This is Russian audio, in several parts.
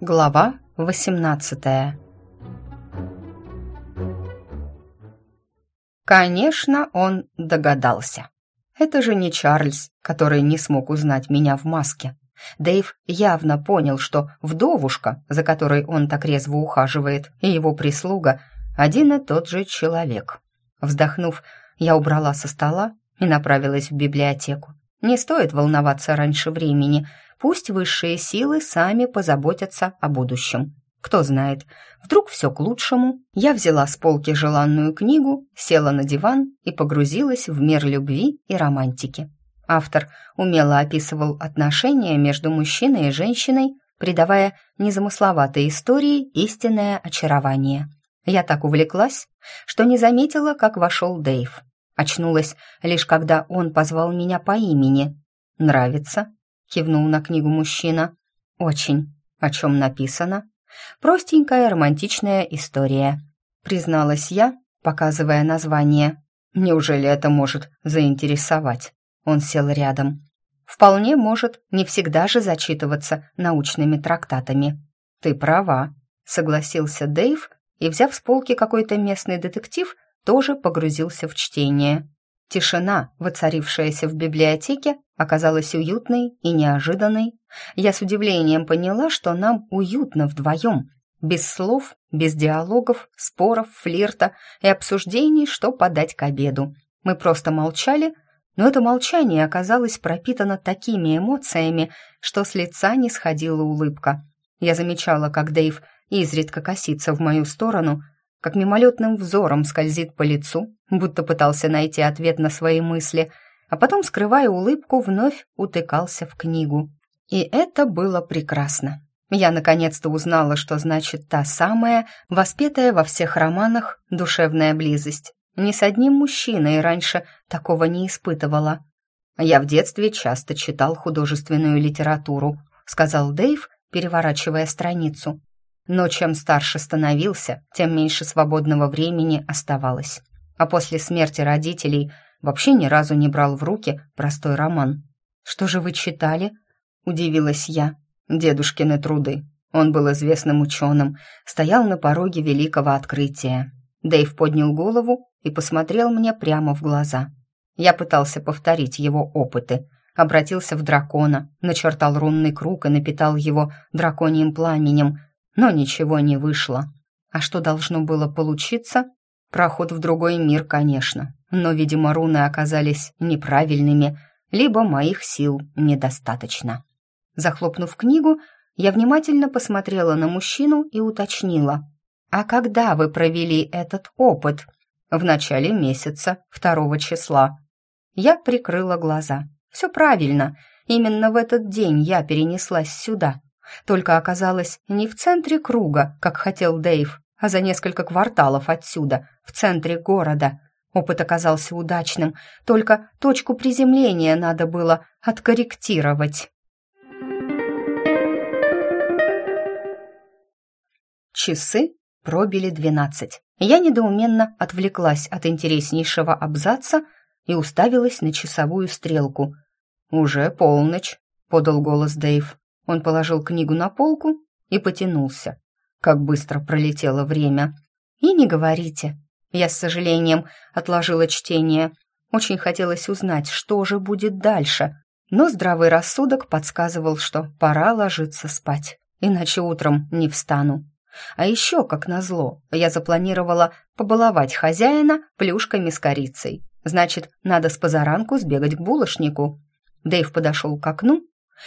Глава 18 Конечно, он догадался. Это же не Чарльз, который не смог узнать меня в маске. Дэйв явно понял, что вдовушка, за которой он так резво ухаживает, и его прислуга — один и тот же человек. Вздохнув, я убрала со стола и направилась в библиотеку. Не стоит волноваться раньше времени, пусть высшие силы сами позаботятся о будущем. Кто знает, вдруг все к лучшему. Я взяла с полки желанную книгу, села на диван и погрузилась в мир любви и романтики. Автор умело описывал отношения между мужчиной и женщиной, придавая незамысловатой истории истинное очарование. Я так увлеклась, что не заметила, как вошел Дэйв. Очнулась лишь когда он позвал меня по имени. «Нравится?» — кивнул на книгу мужчина. «Очень. О чем написано?» «Простенькая романтичная история», — призналась я, показывая название. «Неужели это может заинтересовать?» Он сел рядом. «Вполне может, не всегда же зачитываться научными трактатами». «Ты права», — согласился Дэйв и, взяв с полки какой-то местный детектив, тоже погрузился в чтение. Тишина, воцарившаяся в библиотеке, оказалась уютной и неожиданной. Я с удивлением поняла, что нам уютно вдвоем, без слов, без диалогов, споров, флирта и обсуждений, что подать к обеду. Мы просто молчали, но это молчание оказалось пропитано такими эмоциями, что с лица не сходила улыбка. Я замечала, как Дэйв изредка косится в мою сторону, как мимолетным взором скользит по лицу, будто пытался найти ответ на свои мысли, а потом, скрывая улыбку, вновь утыкался в книгу. И это было прекрасно. Я наконец-то узнала, что значит та самая, воспетая во всех романах, душевная близость. Ни с одним мужчиной раньше такого не испытывала. «Я в детстве часто читал художественную литературу», — сказал Дэйв, переворачивая страницу. Но чем старше становился, тем меньше свободного времени оставалось. А после смерти родителей вообще ни разу не брал в руки простой роман. «Что же вы читали?» — удивилась я. «Дедушкины труды». Он был известным ученым, стоял на пороге великого открытия. Дэйв поднял голову и посмотрел мне прямо в глаза. Я пытался повторить его опыты, обратился в дракона, начертал рунный круг и напитал его драконьим пламенем, но ничего не вышло. А что должно было получиться? Проход в другой мир, конечно, но, видимо, руны оказались неправильными, либо моих сил недостаточно. Захлопнув книгу, я внимательно посмотрела на мужчину и уточнила. «А когда вы провели этот опыт?» «В начале месяца, второго числа». Я прикрыла глаза. «Все правильно. Именно в этот день я перенеслась сюда, только оказалась не в центре круга, как хотел Дэйв, а за несколько кварталов отсюда, в центре города. Опыт оказался удачным, только точку приземления надо было откорректировать. Часы пробили двенадцать. Я недоуменно отвлеклась от интереснейшего абзаца и уставилась на часовую стрелку. «Уже полночь», — подал голос Дэйв. Он положил книгу на полку и потянулся. Как быстро пролетело время. И не говорите. Я с сожалением отложила чтение. Очень хотелось узнать, что же будет дальше. Но здравый рассудок подсказывал, что пора ложиться спать, иначе утром не встану. А еще, как назло, я запланировала побаловать хозяина плюшками с корицей. Значит, надо с позаранку сбегать к булочнику. Дэйв подошел к окну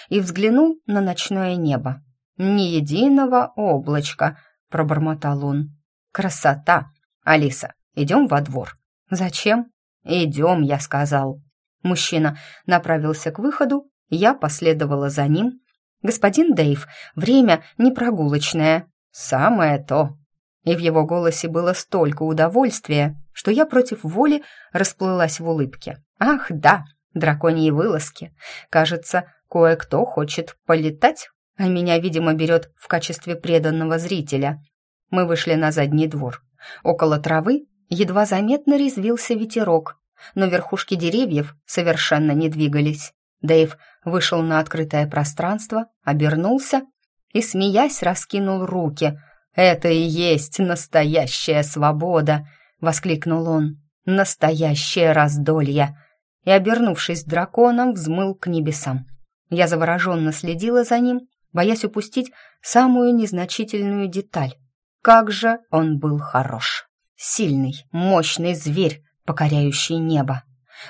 и взглянул на ночное небо. «Ни единого облачка», — пробормотал он. «Красота! Алиса, идем во двор». «Зачем?» «Идем», — я сказал. Мужчина направился к выходу, я последовала за ним. «Господин Дэйв, время не прогулочное». «Самое то». И в его голосе было столько удовольствия, что я против воли расплылась в улыбке. «Ах, да, драконьи вылазки. Кажется, Кое-кто хочет полетать, а меня, видимо, берет в качестве преданного зрителя. Мы вышли на задний двор. Около травы едва заметно резвился ветерок, но верхушки деревьев совершенно не двигались. Дэйв вышел на открытое пространство, обернулся и, смеясь, раскинул руки. «Это и есть настоящая свобода!» — воскликнул он. «Настоящее раздолье!» И, обернувшись драконом, взмыл к небесам. Я завороженно следила за ним, боясь упустить самую незначительную деталь. Как же он был хорош! Сильный, мощный зверь, покоряющий небо.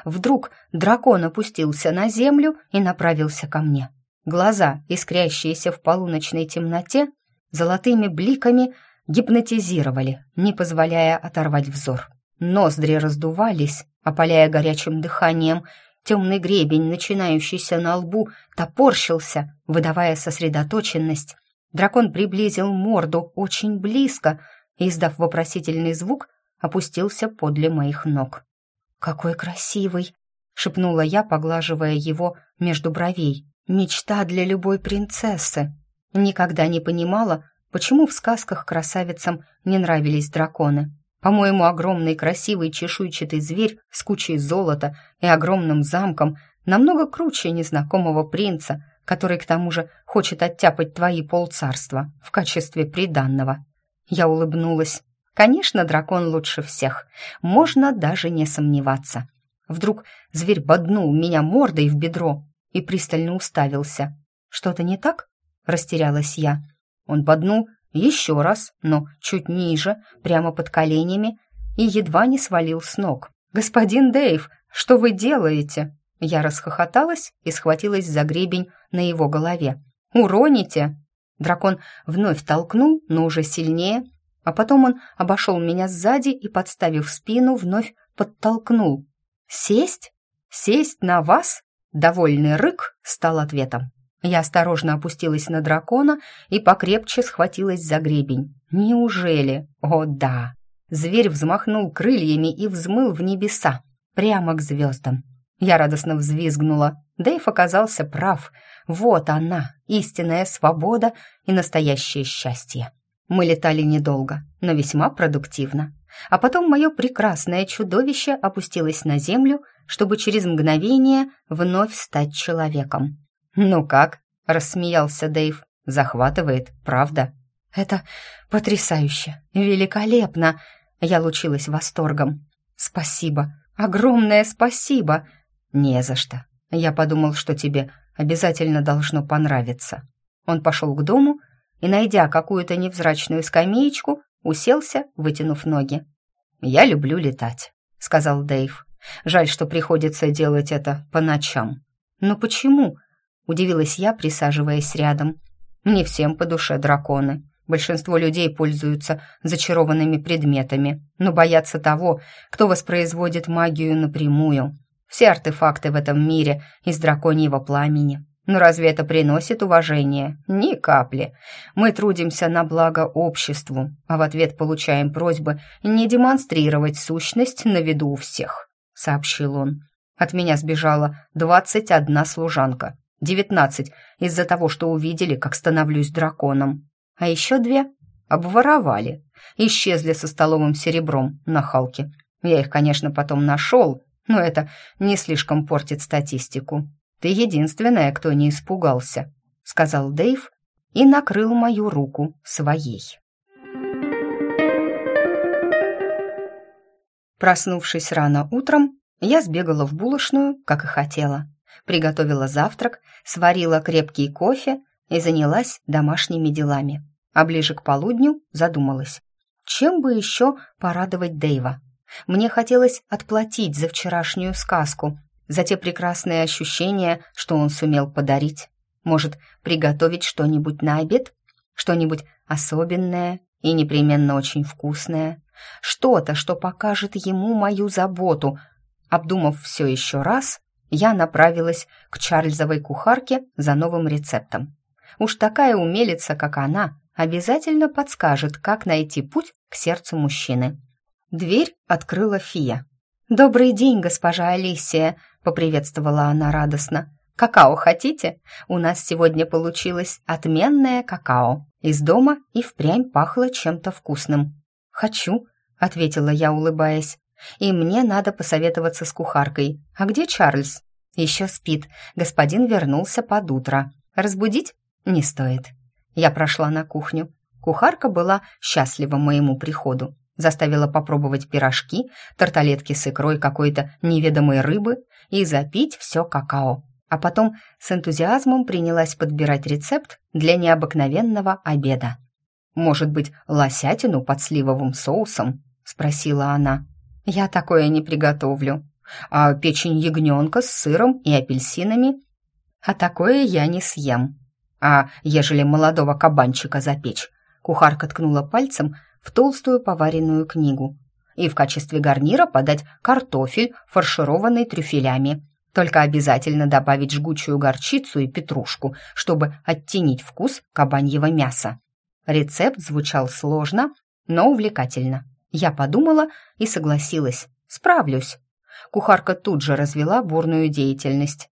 Вдруг дракон опустился на землю и направился ко мне. Глаза, искрящиеся в полуночной темноте, золотыми бликами гипнотизировали, не позволяя оторвать взор. Ноздри раздувались, опаляя горячим дыханием, темный гребень, начинающийся на лбу, топорщился, выдавая сосредоточенность. Дракон приблизил морду очень близко издав вопросительный звук, опустился подле моих ног. «Какой красивый!» — шепнула я, поглаживая его между бровей. «Мечта для любой принцессы!» Никогда не понимала, почему в сказках красавицам не нравились драконы. По-моему, огромный красивый чешуйчатый зверь с кучей золота и огромным замком намного круче незнакомого принца, который к тому же хочет оттяпать твои полцарства в качестве приданного. Я улыбнулась. Конечно, дракон лучше всех. Можно даже не сомневаться. Вдруг зверь боднул меня мордой в бедро и пристально уставился. «Что-то не так?» — растерялась я. Он боднул еще раз, но чуть ниже, прямо под коленями, и едва не свалил с ног. «Господин Дэйв, что вы делаете?» Я расхохоталась и схватилась за гребень на его голове. «Уроните!» Дракон вновь толкнул, но уже сильнее, а потом он обошел меня сзади и, подставив спину, вновь подтолкнул. «Сесть? Сесть на вас?» Довольный рык стал ответом. Я осторожно опустилась на дракона и покрепче схватилась за гребень. «Неужели? О, да!» Зверь взмахнул крыльями и взмыл в небеса, прямо к звездам. Я радостно взвизгнула. Дэйв оказался прав. Вот она, истинная свобода и настоящее счастье. Мы летали недолго, но весьма продуктивно. А потом мое прекрасное чудовище опустилось на землю, чтобы через мгновение вновь стать человеком. «Ну как?» — рассмеялся Дэйв. «Захватывает, правда?» «Это потрясающе, великолепно!» Я лучилась восторгом. «Спасибо, огромное спасибо!» «Не за что. Я подумал, что тебе обязательно должно понравиться». Он пошел к дому и, найдя какую-то невзрачную скамеечку, уселся, вытянув ноги. «Я люблю летать», — сказал Дэйв. «Жаль, что приходится делать это по ночам». «Но почему?» — удивилась я, присаживаясь рядом. «Не всем по душе драконы. Большинство людей пользуются зачарованными предметами, но боятся того, кто воспроизводит магию напрямую. Все артефакты в этом мире из драконьего пламени. Но разве это приносит уважение? Ни капли. Мы трудимся на благо обществу, а в ответ получаем просьбы не демонстрировать сущность на виду у всех», — сообщил он. «От меня сбежала двадцать одна служанка, девятнадцать из-за того, что увидели, как становлюсь драконом, а еще две обворовали, исчезли со столовым серебром на халке. Я их, конечно, потом нашел, но это не слишком портит статистику. Ты единственная, кто не испугался», — сказал Дэйв и накрыл мою руку своей. Проснувшись рано утром, я сбегала в булочную, как и хотела. Приготовила завтрак, сварила крепкий кофе и занялась домашними делами. А ближе к полудню задумалась, чем бы еще порадовать Дэйва. Мне хотелось отплатить за вчерашнюю сказку, за те прекрасные ощущения, что он сумел подарить. Может, приготовить что-нибудь на обед? Что-нибудь особенное и непременно очень вкусное? Что-то, что покажет ему мою заботу. Обдумав все еще раз, я направилась к Чарльзовой кухарке за новым рецептом. Уж такая умелица, как она, обязательно подскажет, как найти путь к сердцу мужчины. Дверь открыла Фия. «Добрый день, госпожа Алисия», — поприветствовала она радостно. «Какао хотите? У нас сегодня получилось отменное какао. Из дома и впрямь пахло чем-то вкусным». «Хочу», — ответила я, улыбаясь. «И мне надо посоветоваться с кухаркой. А где Чарльз?» «Еще спит. Господин вернулся под утро. Разбудить? Не стоит». Я прошла на кухню. Кухарка была счастлива моему приходу. Заставила попробовать пирожки, тарталетки с икрой какой-то неведомой рыбы и запить все какао. А потом с энтузиазмом принялась подбирать рецепт для необыкновенного обеда. «Может быть, лосятину под сливовым соусом?» — спросила она. «Я такое не приготовлю. А печень ягненка с сыром и апельсинами? А такое я не съем. А ежели молодого кабанчика запечь?» Кухарка ткнула пальцем в толстую поваренную книгу. И в качестве гарнира подать картофель, фаршированный трюфелями. Только обязательно добавить жгучую горчицу и петрушку, чтобы оттенить вкус кабаньего мяса. Рецепт звучал сложно, но увлекательно. Я подумала и согласилась. Справлюсь. Кухарка тут же развела бурную деятельность.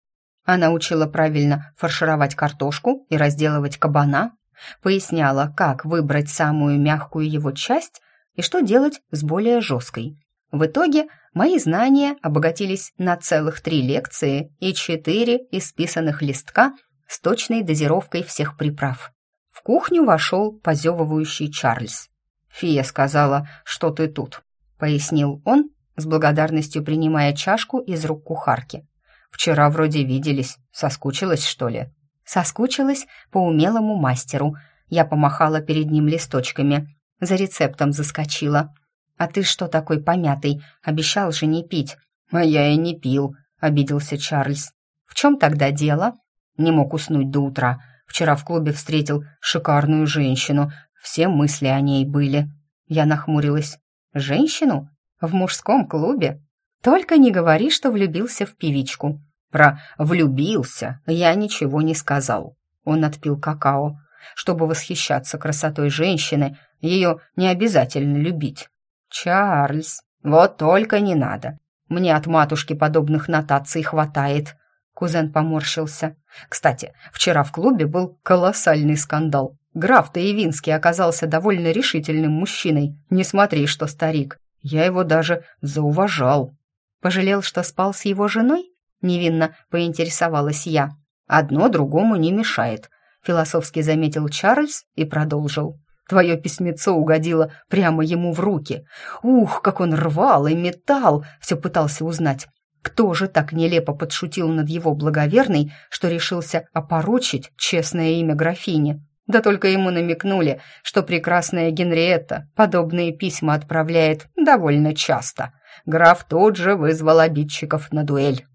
Она учила правильно фаршировать картошку и разделывать кабана, Поясняла, как выбрать самую мягкую его часть и что делать с более жесткой. В итоге мои знания обогатились на целых три лекции и четыре исписанных листка с точной дозировкой всех приправ. В кухню вошел позевывающий Чарльз. «Фия сказала, что ты тут», — пояснил он, с благодарностью принимая чашку из рук кухарки. «Вчера вроде виделись. Соскучилась, что ли?» Соскучилась по умелому мастеру. Я помахала перед ним листочками. За рецептом заскочила. «А ты что такой помятый? Обещал же не пить». «А я и не пил», — обиделся Чарльз. «В чем тогда дело?» Не мог уснуть до утра. Вчера в клубе встретил шикарную женщину. Все мысли о ней были. Я нахмурилась. «Женщину? В мужском клубе? Только не говори, что влюбился в певичку. Про «влюбился» я ничего не сказал. Он отпил какао. Чтобы восхищаться красотой женщины, ее не обязательно любить. «Чарльз, вот только не надо. Мне от матушки подобных нотаций хватает». Кузен поморщился. «Кстати, вчера в клубе был колоссальный скандал. Граф Таевинский оказался довольно решительным мужчиной. Не смотри, что старик. Я его даже зауважал». «Пожалел, что спал с его женой?» Невинно поинтересовалась я. «Одно другому не мешает», — философски заметил Чарльз и продолжил. «Твое письмецо угодило прямо ему в руки. Ух, как он рвал и метал!» — все пытался узнать. Кто же так нелепо подшутил над его благоверной, что решился опорочить честное имя графини? Да только ему намекнули, что прекрасная Генриетта подобные письма отправляет довольно часто. Граф тут же вызвал обидчиков на дуэль.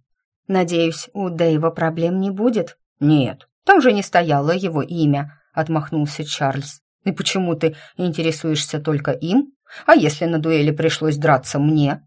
«Надеюсь, у Дэйва проблем не будет?» «Нет, там же не стояло его имя», — отмахнулся Чарльз. «И почему ты интересуешься только им? А если на дуэли пришлось драться мне?»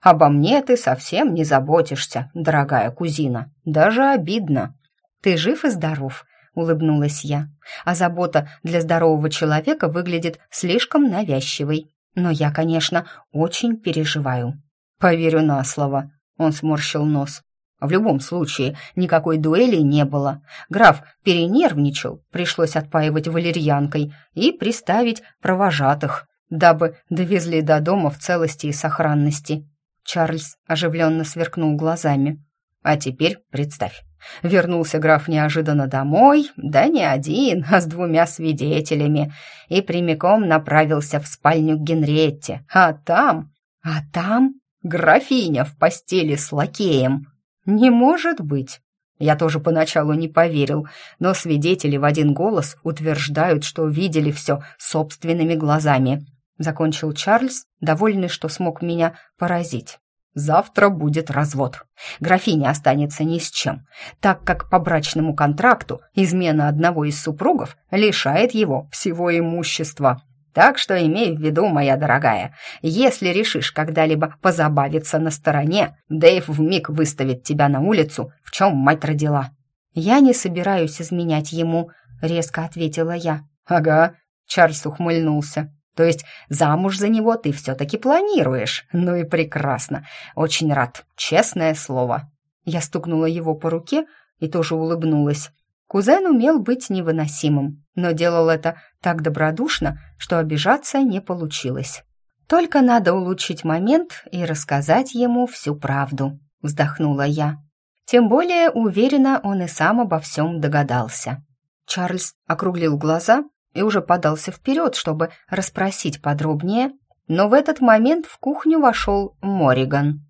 «Обо мне ты совсем не заботишься, дорогая кузина. Даже обидно». «Ты жив и здоров», — улыбнулась я. «А забота для здорового человека выглядит слишком навязчивой. Но я, конечно, очень переживаю». «Поверю на слово», — он сморщил нос. В любом случае, никакой дуэли не было. Граф перенервничал, пришлось отпаивать валерьянкой и приставить провожатых, дабы довезли до дома в целости и сохранности. Чарльз оживленно сверкнул глазами. А теперь представь, вернулся граф неожиданно домой, да не один, а с двумя свидетелями, и прямиком направился в спальню к Генриетте. А там... А там графиня в постели с лакеем. «Не может быть!» Я тоже поначалу не поверил, но свидетели в один голос утверждают, что видели все собственными глазами. Закончил Чарльз, довольный, что смог меня поразить. Завтра будет развод. Графиня останется ни с чем, так как по брачному контракту измена одного из супругов лишает его всего имущества. Так что имей в виду, моя дорогая, если решишь когда-либо позабавиться на стороне, Дэйв вмиг выставит тебя на улицу, в чем мать родила». «Я не собираюсь изменять ему», — резко ответила я. «Ага», — Чарльз ухмыльнулся. «То есть замуж за него ты все-таки планируешь? Ну и прекрасно. Очень рад. Честное слово». Я стукнула его по руке и тоже улыбнулась. Кузен умел быть невыносимым, но делал это так добродушно, что обижаться не получилось. «Только надо улучшить момент и рассказать ему всю правду», — вздохнула я. Тем более уверена, он и сам обо всем догадался. Чарльз округлил глаза и уже подался вперед, чтобы расспросить подробнее, но в этот момент в кухню вошел Мориган.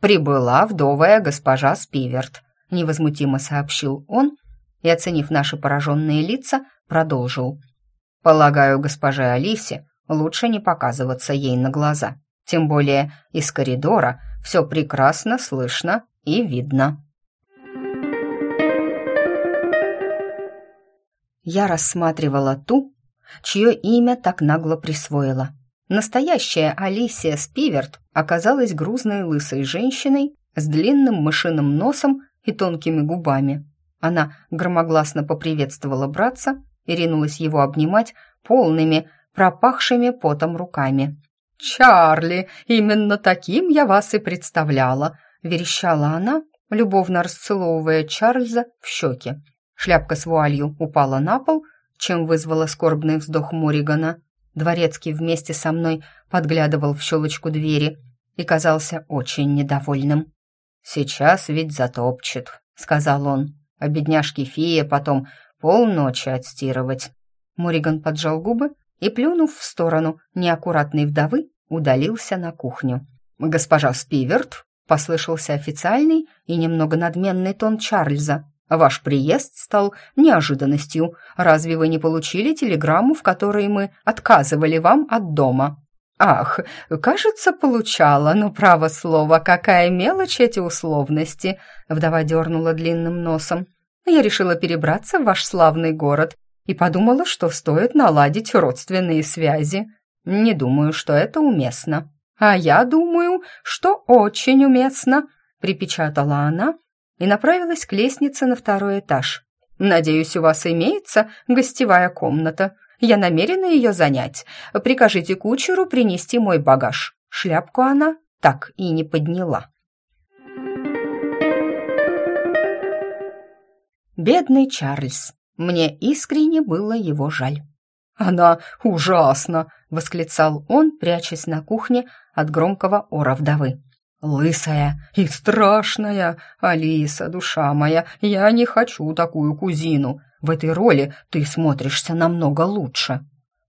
«Прибыла вдовая госпожа Спиверт», — невозмутимо сообщил он и, оценив наши пораженные лица, продолжил. «Полагаю, госпоже Алисе лучше не показываться ей на глаза, тем более из коридора все прекрасно слышно и видно». Я рассматривала ту, чье имя так нагло присвоила. Настоящая Алисия Спиверт оказалась грузной лысой женщиной с длинным мышиным носом и тонкими губами. Она громогласно поприветствовала братца и ринулась его обнимать полными, пропахшими потом руками. «Чарли, именно таким я вас и представляла!» — верещала она, любовно расцеловывая Чарльза в щеки. Шляпка с вуалью упала на пол, чем вызвала скорбный вздох Моригана. Дворецкий вместе со мной подглядывал в щелочку двери и казался очень недовольным. «Сейчас ведь затопчет», — сказал он. «А бедняжке фея потом полночи отстирывать». Мориган поджал губы и, плюнув в сторону неаккуратной вдовы, удалился на кухню. «Госпожа Спиверт», — послышался официальный и немного надменный тон Чарльза, Ваш приезд стал неожиданностью. Разве вы не получили телеграмму, в которой мы отказывали вам от дома? Ах, кажется, получала, но право слово, какая мелочь эти условности. Вдова дернула длинным носом. Я решила перебраться в ваш славный город и подумала, что стоит наладить родственные связи. Не думаю, что это уместно. А я думаю, что очень уместно, припечатала она и направилась к лестнице на второй этаж. «Надеюсь, у вас имеется гостевая комната. Я намерена ее занять. Прикажите кучеру принести мой багаж». Шляпку она так и не подняла. Бедный Чарльз. Мне искренне было его жаль. «Она ужасна!» — восклицал он, прячась на кухне от громкого ора вдовы. «Лысая и страшная! Алиса, душа моя, я не хочу такую кузину. В этой роли ты смотришься намного лучше».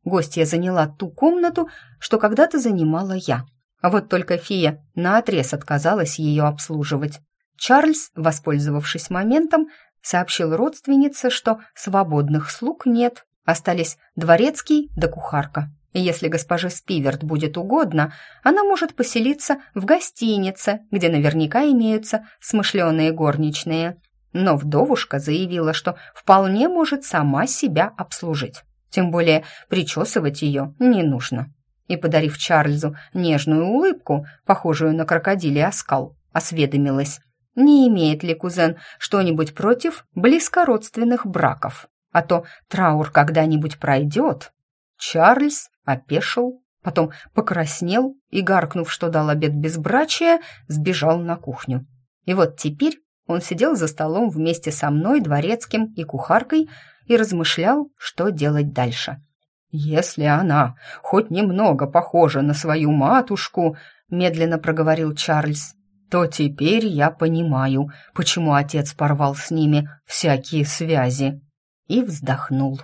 Гостья заняла ту комнату, что когда-то занимала я. А вот только фея наотрез отказалась ее обслуживать. Чарльз, воспользовавшись моментом, сообщил родственнице, что свободных слуг нет, остались дворецкий да кухарка. И если госпоже Спиверт будет угодно, она может поселиться в гостинице, где наверняка имеются смышленые горничные. Но вдовушка заявила, что вполне может сама себя обслужить. Тем более причесывать ее не нужно. И, подарив Чарльзу нежную улыбку, похожую на крокодилий оскал, осведомилась, не имеет ли кузен что-нибудь против близкородственных браков. А то траур когда-нибудь пройдет. Чарльз опешил, потом покраснел и, гаркнув, что дал обед безбрачия, сбежал на кухню. И вот теперь он сидел за столом вместе со мной, дворецким и кухаркой и размышлял, что делать дальше. «Если она хоть немного похожа на свою матушку», — медленно проговорил Чарльз, «то теперь я понимаю, почему отец порвал с ними всякие связи». И вздохнул.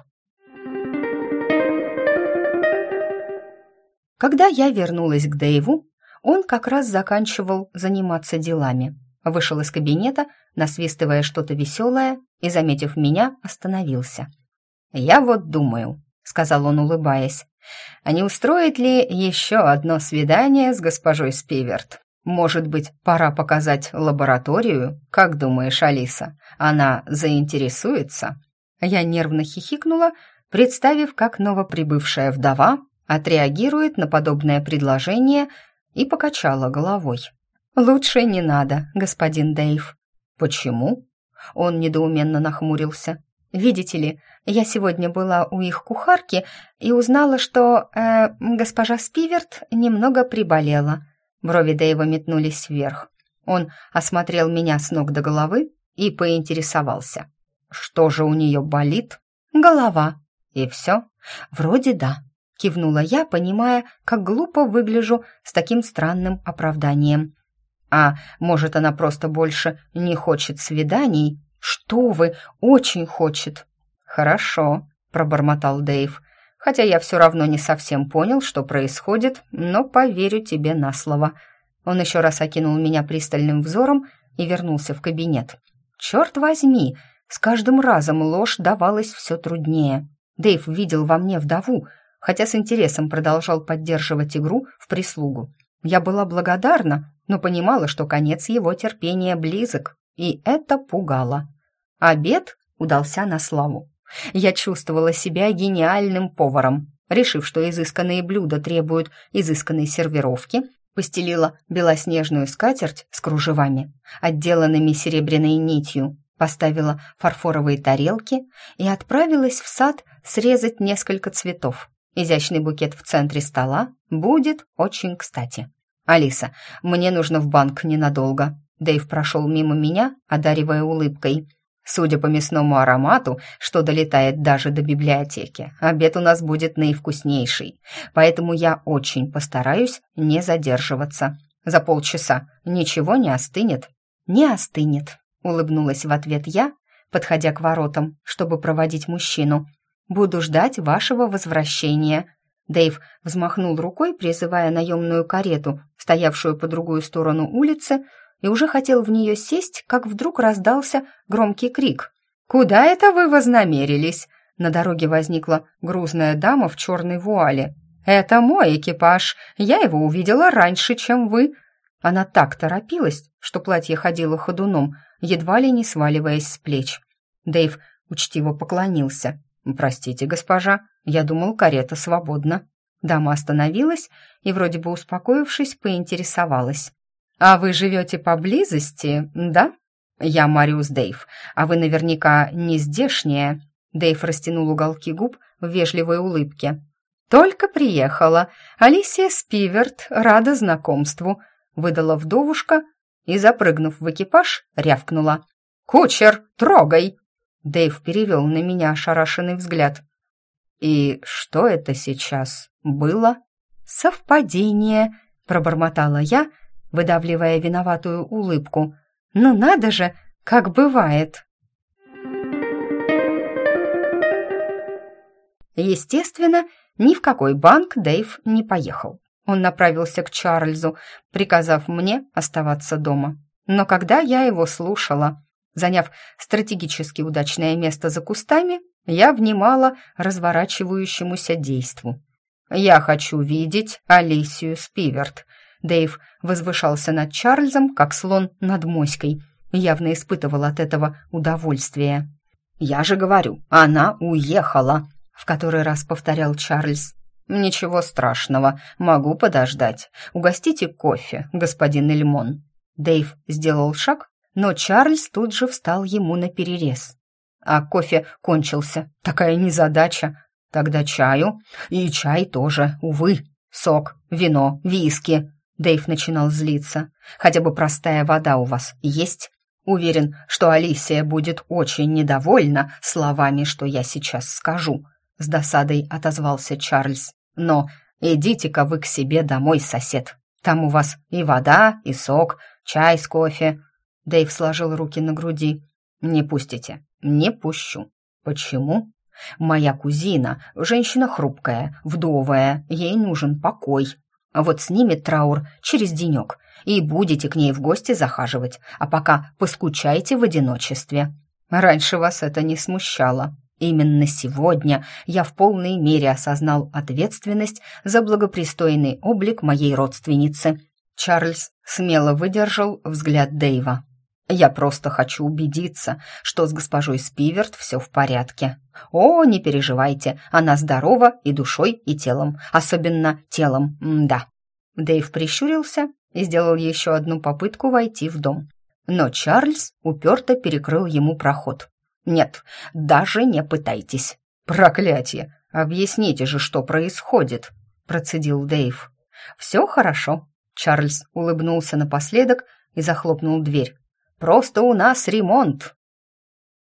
Когда я вернулась к Дэйву, он как раз заканчивал заниматься делами. Вышел из кабинета, насвистывая что-то веселое, и, заметив меня, остановился. «Я вот думаю», — сказал он, улыбаясь, «а не устроит ли еще одно свидание с госпожой Спиверт? Может быть, пора показать лабораторию? Как думаешь, Алиса, она заинтересуется?» Я нервно хихикнула, представив, как новоприбывшая вдова отреагирует на подобное предложение и покачала головой. «Лучше не надо, господин Дэйв». «Почему?» Он недоуменно нахмурился. «Видите ли, я сегодня была у их кухарки и узнала, что э, госпожа Спиверт немного приболела». Брови Дэйва метнулись вверх. Он осмотрел меня с ног до головы и поинтересовался. «Что же у нее болит?» «Голова». «И все?» «Вроде да», кивнула я, понимая, как глупо выгляжу с таким странным оправданием. А может, она просто больше не хочет свиданий? Что вы, очень хочет. «Хорошо», — пробормотал Дэйв, «хотя я все равно не совсем понял, что происходит, но поверю тебе на слово». Он еще раз окинул меня пристальным взором и вернулся в кабинет. «Черт возьми!» С каждым разом ложь давалась все труднее. Дэйв видел во мне вдову, хотя с интересом продолжал поддерживать игру в прислугу. Я была благодарна, но понимала, что конец его терпения близок, и это пугало. Обед удался на славу. Я чувствовала себя гениальным поваром. Решив, что изысканные блюда требуют изысканной сервировки, постелила белоснежную скатерть с кружевами, отделанными серебряной нитью, поставила фарфоровые тарелки и отправилась в сад срезать несколько цветов. Изящный букет в центре стола будет очень кстати. «Алиса, мне нужно в банк ненадолго». Дэйв прошел мимо меня, одаривая улыбкой. Судя по мясному аромату, что долетает даже до библиотеки, обед у нас будет наивкуснейший, поэтому я очень постараюсь не задерживаться. За полчаса ничего не остынет? Не остынет, улыбнулась в ответ я, подходя к воротам, чтобы проводить мужчину. Буду ждать вашего возвращения. Дэйв взмахнул рукой, призывая наемную карету, стоявшую по другую сторону улицы, и уже хотел в нее сесть, как вдруг раздался громкий крик. «Куда это вы вознамерились?» На дороге возникла грузная дама в черной вуале. «Это мой экипаж. Я его увидела раньше, чем вы». Она так торопилась, что платье ходило ходуном, едва ли не сваливаясь с плеч. Дэйв учтиво поклонился. «Простите, госпожа, я думал, карета свободна». Дама остановилась и, вроде бы успокоившись, поинтересовалась. «А вы живете поблизости, да?» «Я Мариус Дейв, а вы наверняка не здешняя». Дейв растянул уголки губ в вежливой улыбке. «Только приехала. Алисия Спиверт рада знакомству», — выдала вдовушка и, запрыгнув в экипаж, рявкнула. «Кучер, трогай!» Дэйв перевел на меня ошарашенный взгляд. «И что это сейчас было?» «Совпадение», — пробормотала я, — выдавливая виноватую улыбку. «Ну надо же, как бывает!» Естественно, ни в какой банк Дэйв не поехал. Он направился к Чарльзу, приказав мне оставаться дома. Но когда я его слушала, заняв стратегически удачное место за кустами, я внимала разворачивающемуся действу. «Я хочу видеть Алисию Спиверт», Дэйв возвышался над Чарльзом, как слон над моськой, явно испытывал от этого удовольствие. «Я же говорю, она уехала», — в который раз повторял Чарльз. «Ничего страшного, могу подождать. Угостите кофе, господин Эльмон». Дэйв сделал шаг, но Чарльз тут же встал ему на перерез. А кофе кончился. Такая незадача. Тогда чаю. И чай тоже, увы. Сок, вино, виски. Дэйв начинал злиться. «Хотя бы простая вода у вас есть?» «Уверен, что Алисия будет очень недовольна словами, что я сейчас скажу», — с досадой отозвался Чарльз. «Но идите-ка вы к себе домой, сосед. Там у вас и вода, и сок, чай с кофе». Дэйв сложил руки на груди. «Не пустите. Не пущу. Почему?» «Моя кузина, женщина хрупкая, вдовая, ей нужен покой, вот снимет траур через денек, и будете к ней в гости захаживать, а пока поскучайте в одиночестве. Раньше вас это не смущало. Именно сегодня я в полной мере осознал ответственность за благопристойный облик моей родственницы. Чарльз смело выдержал взгляд Дэйва. Я просто хочу убедиться, что с госпожой Спиверт все в порядке. О, не переживайте, она здорова и душой, и телом, особенно телом, М да. Дэйв прищурился и сделал еще одну попытку войти в дом. Но Чарльз уперто перекрыл ему проход. «Нет, даже не пытайтесь». «Проклятие! Объясните же, что происходит», — процедил Дэйв. «Все хорошо», — Чарльз улыбнулся напоследок и захлопнул дверь. Просто у нас ремонт.